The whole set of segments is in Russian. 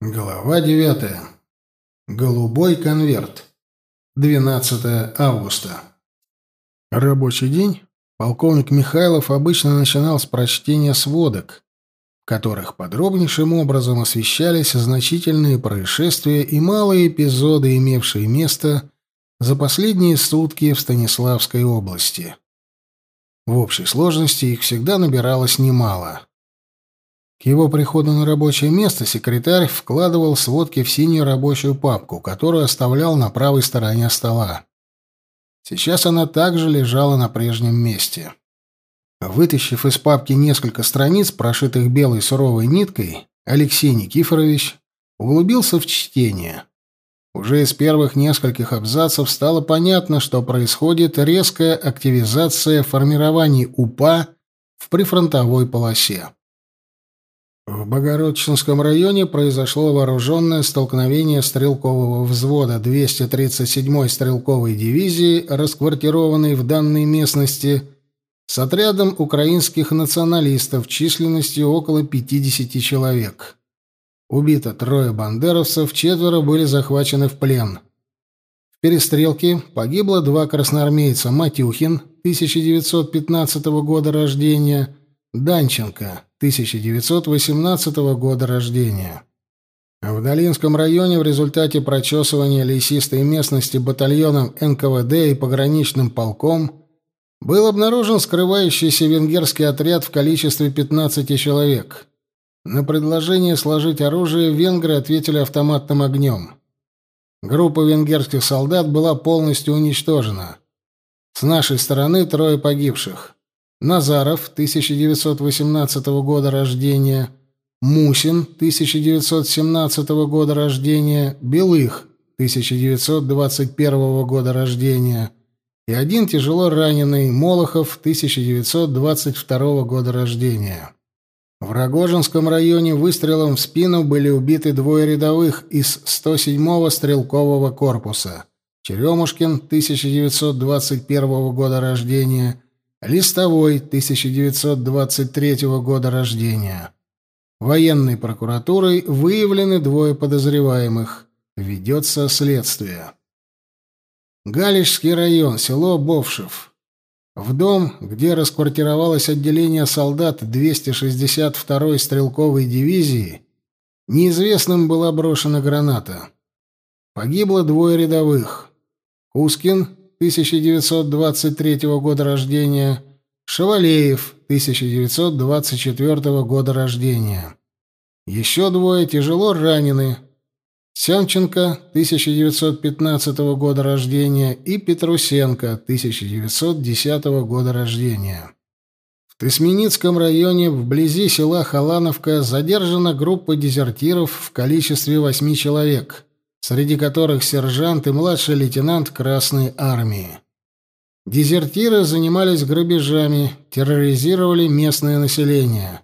Глава девятая. Голубой конверт. 12 августа. Рабочий день полковник Михайлов обычно начинал с прочтения сводок, в которых подробнейшим образом освещались значительные происшествия и малые эпизоды, имевшие место за последние сутки в Станиславской области. В общей сложности их всегда набиралось немало. К его приходу на рабочее место секретарь вкладывал сводки в синюю рабочую папку, которую оставлял на правой стороне стола. Сейчас она также лежала на прежнем месте. Вытащив из папки несколько страниц, прошитых белой суровой ниткой, Алексей Никифорович углубился в чтение. Уже из первых нескольких абзацев стало понятно, что происходит резкая активизация формирований УПА в прифронтовой полосе. В Богородчинском районе произошло вооруженное столкновение стрелкового взвода 237-й стрелковой дивизии, расквартированной в данной местности, с отрядом украинских националистов численностью около 50 человек. Убито трое бандеровцев, четверо были захвачены в плен. В перестрелке погибло два красноармейца Матюхин, 1915 года рождения, Данченко, 1918 года рождения. В Долинском районе в результате прочесывания лесистой местности батальоном НКВД и пограничным полком был обнаружен скрывающийся венгерский отряд в количестве 15 человек. На предложение сложить оружие венгры ответили автоматным огнем. Группа венгерских солдат была полностью уничтожена. С нашей стороны трое погибших. Назаров, 1918 года рождения, Мусин, 1917 года рождения, Белых, 1921 года рождения и один тяжело раненый Молохов, 1922 года рождения. В Рогожинском районе выстрелом в спину были убиты двое рядовых из 107-го стрелкового корпуса. Черемушкин, 1921 года рождения, Листовой, 1923 года рождения. Военной прокуратурой выявлены двое подозреваемых. Ведется следствие. Галичский район, село Бовшев. В дом, где расквартировалось отделение солдат 262-й стрелковой дивизии, неизвестным была брошена граната. Погибло двое рядовых. Кускин, 1923 года рождения, Шавалеев, 1924 года рождения. Еще двое тяжело ранены. Семченко, 1915 года рождения, и Петрусенко, 1910 года рождения. В Тысменицком районе вблизи села Халановка задержана группа дезертиров в количестве восьми человек – среди которых сержант и младший лейтенант Красной Армии. Дезертиры занимались грабежами, терроризировали местное население.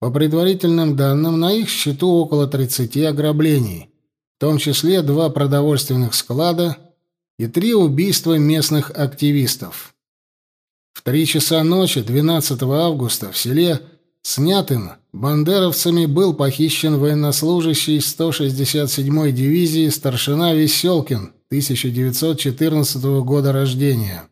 По предварительным данным, на их счету около 30 ограблений, в том числе два продовольственных склада и три убийства местных активистов. В три часа ночи 12 августа в селе Снятым бандеровцами был похищен военнослужащий 167-й дивизии старшина Веселкин 1914 года рождения.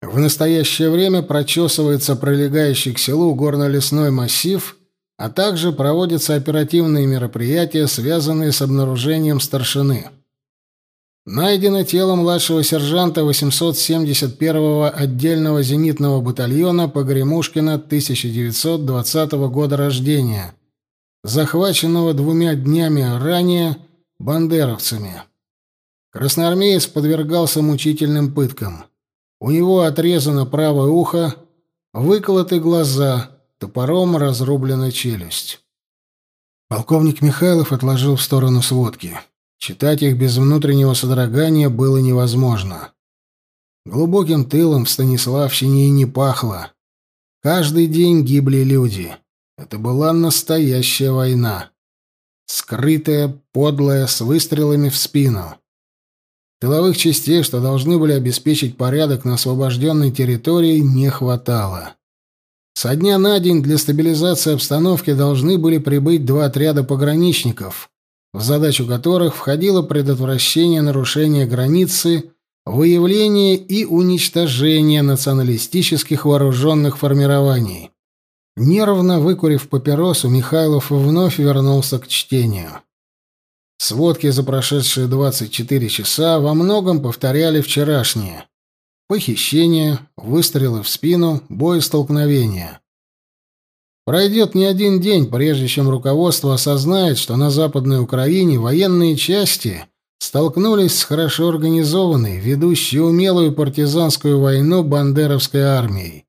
В настоящее время прочесывается пролегающий к селу горно-лесной массив, а также проводятся оперативные мероприятия, связанные с обнаружением старшины. Найдено тело младшего сержанта 871-го отдельного зенитного батальона Погремушкина 1920 года рождения, захваченного двумя днями ранее бандеровцами. Красноармеец подвергался мучительным пыткам. У него отрезано правое ухо, выколоты глаза, топором разрублена челюсть. Полковник Михайлов отложил в сторону сводки. Читать их без внутреннего содрогания было невозможно. Глубоким тылом в Станиславщине и не пахло. Каждый день гибли люди. Это была настоящая война. Скрытая, подлая, с выстрелами в спину. Тыловых частей, что должны были обеспечить порядок на освобожденной территории, не хватало. Со дня на день для стабилизации обстановки должны были прибыть два отряда пограничников, в задачу которых входило предотвращение нарушения границы, выявление и уничтожение националистических вооруженных формирований. Нервно выкурив папиросу, Михайлов вновь вернулся к чтению. Сводки за прошедшие 24 часа во многом повторяли вчерашние. Похищение, выстрелы в спину, боестолкновения. Пройдет не один день, прежде чем руководство осознает, что на Западной Украине военные части столкнулись с хорошо организованной, ведущей умелую партизанскую войну бандеровской армией.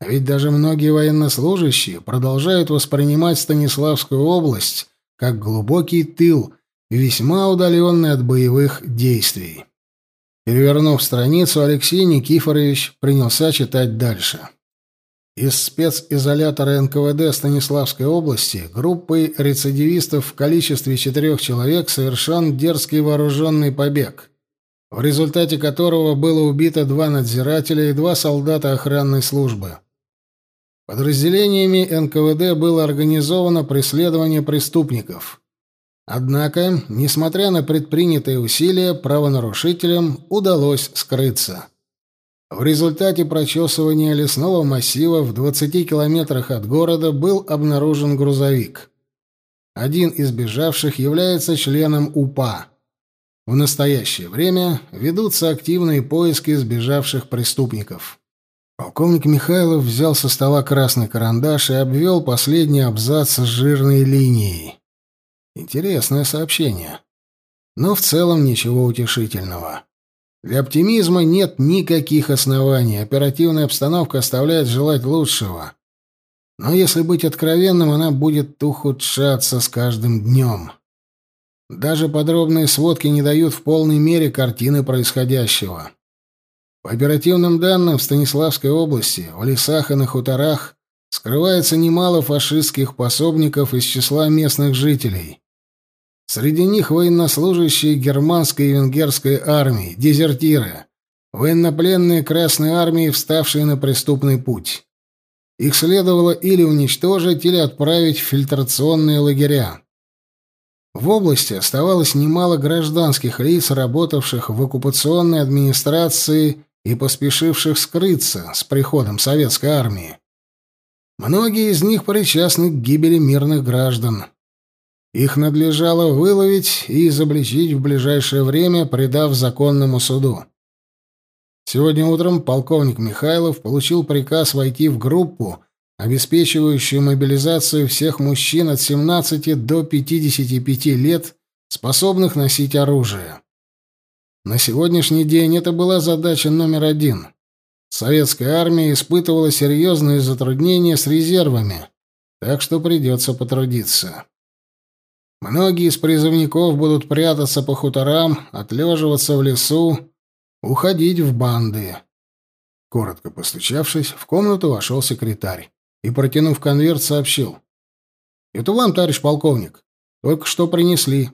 А ведь даже многие военнослужащие продолжают воспринимать Станиславскую область как глубокий тыл, весьма удаленный от боевых действий. Перевернув страницу, Алексей Никифорович принялся читать дальше. Из специзолятора НКВД Станиславской области группой рецидивистов в количестве четырех человек совершен дерзкий вооруженный побег, в результате которого было убито два надзирателя и два солдата охранной службы. Подразделениями НКВД было организовано преследование преступников. Однако, несмотря на предпринятые усилия, правонарушителям удалось скрыться. В результате прочесывания лесного массива в 20 километрах от города был обнаружен грузовик. Один из бежавших является членом УПА. В настоящее время ведутся активные поиски сбежавших преступников. Полковник Михайлов взял со стола красный карандаш и обвел последний абзац с жирной линией. Интересное сообщение. Но в целом ничего утешительного. Для оптимизма нет никаких оснований. Оперативная обстановка оставляет желать лучшего. Но если быть откровенным, она будет ухудшаться с каждым днем. Даже подробные сводки не дают в полной мере картины происходящего. По оперативным данным, в Станиславской области, в лесах и на хуторах скрывается немало фашистских пособников из числа местных жителей. Среди них военнослужащие германской и венгерской армии, дезертиры, военнопленные Красной армии, вставшие на преступный путь. Их следовало или уничтожить, или отправить в фильтрационные лагеря. В области оставалось немало гражданских лиц, работавших в оккупационной администрации и поспешивших скрыться с приходом советской армии. Многие из них причастны к гибели мирных граждан. Их надлежало выловить и изобличить в ближайшее время, предав законному суду. Сегодня утром полковник Михайлов получил приказ войти в группу, обеспечивающую мобилизацию всех мужчин от 17 до 55 лет, способных носить оружие. На сегодняшний день это была задача номер один. Советская армия испытывала серьезные затруднения с резервами, так что придется потрудиться. Многие из призывников будут прятаться по хуторам, отлеживаться в лесу, уходить в банды. Коротко постучавшись, в комнату вошел секретарь и, протянув конверт, сообщил. «Это вам, товарищ полковник. Только что принесли.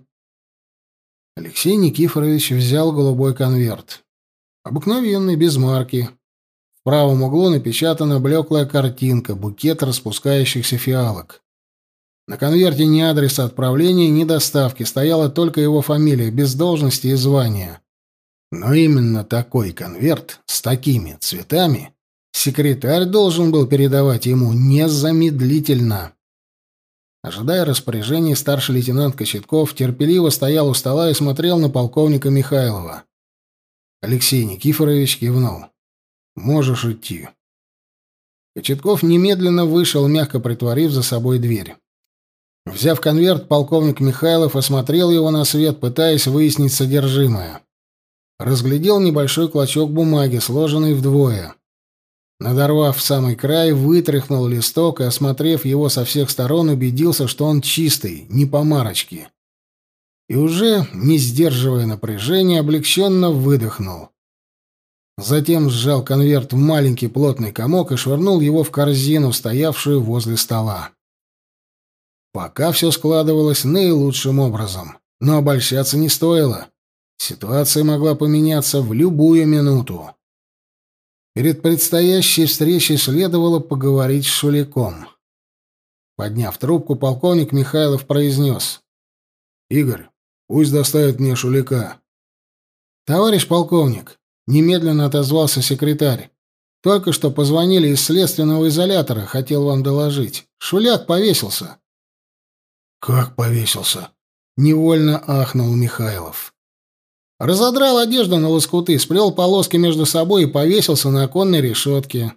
Алексей Никифорович взял голубой конверт. Обыкновенный, без марки. В правом углу напечатана блеклая картинка, букет распускающихся фиалок. На конверте ни адреса отправления, ни доставки, стояла только его фамилия, без должности и звания. Но именно такой конверт с такими цветами секретарь должен был передавать ему незамедлительно. Ожидая распоряжений, старший лейтенант Кочетков терпеливо стоял у стола и смотрел на полковника Михайлова. Алексей Никифорович кивнул. «Можешь идти». Кочетков немедленно вышел, мягко притворив за собой дверь. Взяв конверт, полковник Михайлов осмотрел его на свет, пытаясь выяснить содержимое. Разглядел небольшой клочок бумаги, сложенный вдвое. Надорвав самый край, вытряхнул листок и, осмотрев его со всех сторон, убедился, что он чистый, не по марочке. И уже, не сдерживая напряжения, облегченно выдохнул. Затем сжал конверт в маленький плотный комок и швырнул его в корзину, стоявшую возле стола. Пока все складывалось наилучшим образом, но обольщаться не стоило. Ситуация могла поменяться в любую минуту. Перед предстоящей встречей следовало поговорить с Шуликом. Подняв трубку, полковник Михайлов произнес. Игорь, пусть доставят мне Шулика». «Товарищ полковник», — немедленно отозвался секретарь, «только что позвонили из следственного изолятора, хотел вам доложить. Шуляк повесился». «Как повесился?» — невольно ахнул Михайлов. Разодрал одежду на лоскуты, сплел полоски между собой и повесился на оконной решетке.